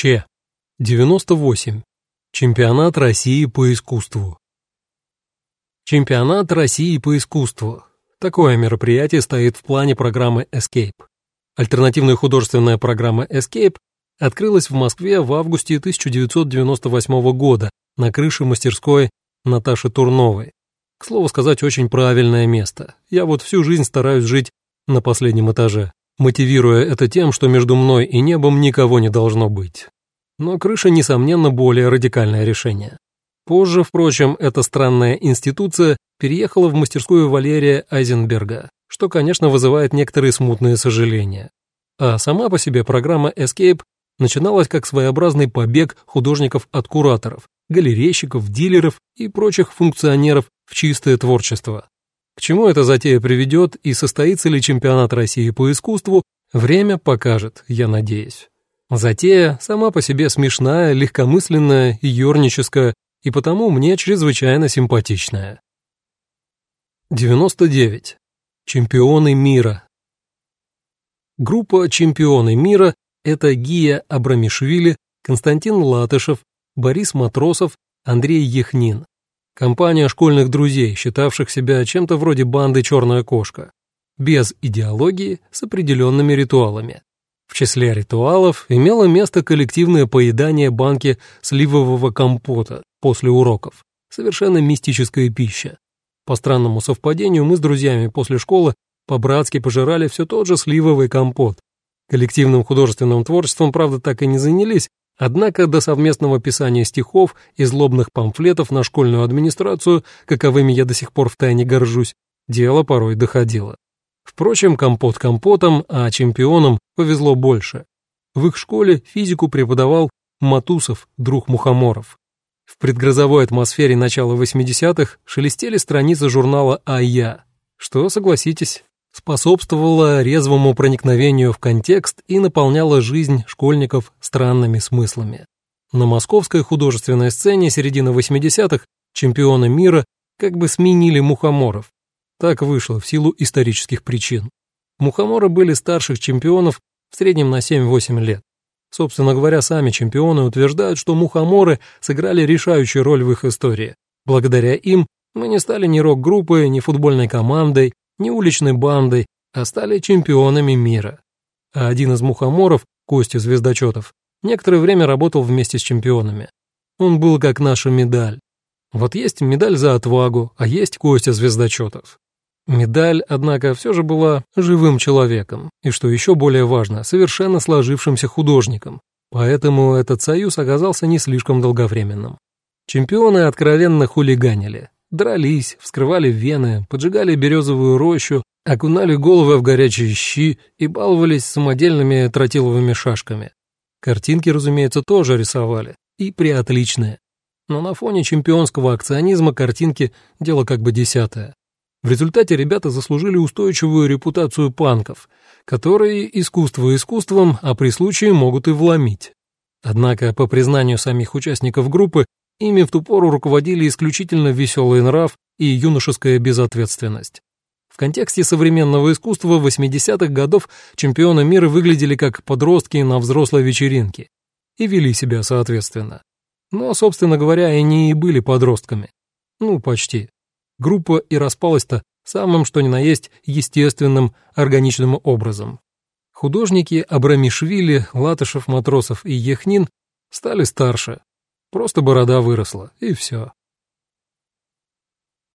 Че. 98. Чемпионат России по искусству. Чемпионат России по искусству. Такое мероприятие стоит в плане программы Escape. Альтернативная художественная программа Escape открылась в Москве в августе 1998 года на крыше мастерской Наташи Турновой. К слову сказать, очень правильное место. Я вот всю жизнь стараюсь жить на последнем этаже, мотивируя это тем, что между мной и небом никого не должно быть. Но крыша, несомненно, более радикальное решение. Позже, впрочем, эта странная институция переехала в мастерскую Валерия Айзенберга, что, конечно, вызывает некоторые смутные сожаления. А сама по себе программа Escape начиналась как своеобразный побег художников от кураторов, галерейщиков, дилеров и прочих функционеров в чистое творчество. К чему эта затея приведет и состоится ли чемпионат России по искусству, время покажет, я надеюсь. Затея сама по себе смешная, легкомысленная и юрническая, и потому мне чрезвычайно симпатичная. 99. Чемпионы мира. Группа «Чемпионы мира» — это Гия Абрамишвили, Константин Латышев, Борис Матросов, Андрей Яхнин. Компания школьных друзей, считавших себя чем-то вроде банды «Черная кошка». Без идеологии, с определенными ритуалами. В числе ритуалов имело место коллективное поедание банки сливового компота после уроков. Совершенно мистическая пища. По странному совпадению мы с друзьями после школы по-братски пожирали все тот же сливовый компот. Коллективным художественным творчеством, правда, так и не занялись, однако до совместного писания стихов и злобных памфлетов на школьную администрацию, каковыми я до сих пор втайне горжусь, дело порой доходило. Впрочем, компот компотом, а чемпионам повезло больше. В их школе физику преподавал Матусов, друг Мухоморов. В предгрозовой атмосфере начала 80-х шелестели страницы журнала «А-Я», что, согласитесь, способствовало резвому проникновению в контекст и наполняло жизнь школьников странными смыслами. На московской художественной сцене середины 80-х чемпионы мира как бы сменили мухоморов, так вышло в силу исторических причин. Мухоморы были старших чемпионов в среднем на 7-8 лет. Собственно говоря, сами чемпионы утверждают, что мухоморы сыграли решающую роль в их истории. Благодаря им мы не стали ни рок-группой, ни футбольной командой, ни уличной бандой, а стали чемпионами мира. А один из мухоморов, Костя Звездочетов, некоторое время работал вместе с чемпионами. Он был как наша медаль. Вот есть медаль за отвагу, а есть Костя Звездочетов. Медаль, однако, все же была живым человеком, и, что еще более важно, совершенно сложившимся художником, поэтому этот союз оказался не слишком долговременным. Чемпионы откровенно хулиганили, дрались, вскрывали вены, поджигали березовую рощу, окунали головы в горячие щи и баловались самодельными тротиловыми шашками. Картинки, разумеется, тоже рисовали, и приотличные. Но на фоне чемпионского акционизма картинки – дело как бы десятое. В результате ребята заслужили устойчивую репутацию панков, которые искусство искусством, а при случае могут и вломить. Однако, по признанию самих участников группы, ими в ту пору руководили исключительно веселый нрав и юношеская безответственность. В контексте современного искусства 80-х годов чемпионы мира выглядели как подростки на взрослой вечеринке и вели себя соответственно. Но, собственно говоря, они и были подростками. Ну, почти. Группа и распалась-то самым что ни на есть естественным, органичным образом. Художники Абрамишвили, Латышев, Матросов и Ехнин стали старше. Просто борода выросла, и все.